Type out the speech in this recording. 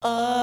Uh.